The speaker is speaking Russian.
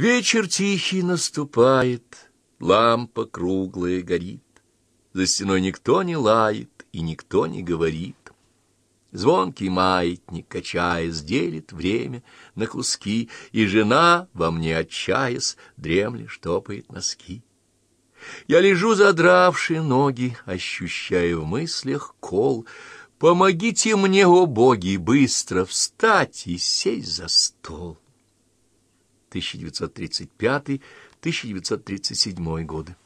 Вечер тихий наступает, лампа круглая горит, За стеной никто не лает и никто не говорит. Звонкий маятник, качаясь, делит время на куски, И жена, во мне отчаясь, дремли штопает носки. Я лежу, задравши ноги, ощущая в мыслях кол. Помогите мне, о боги, быстро встать и сесть за стол. 1935-1937 годы.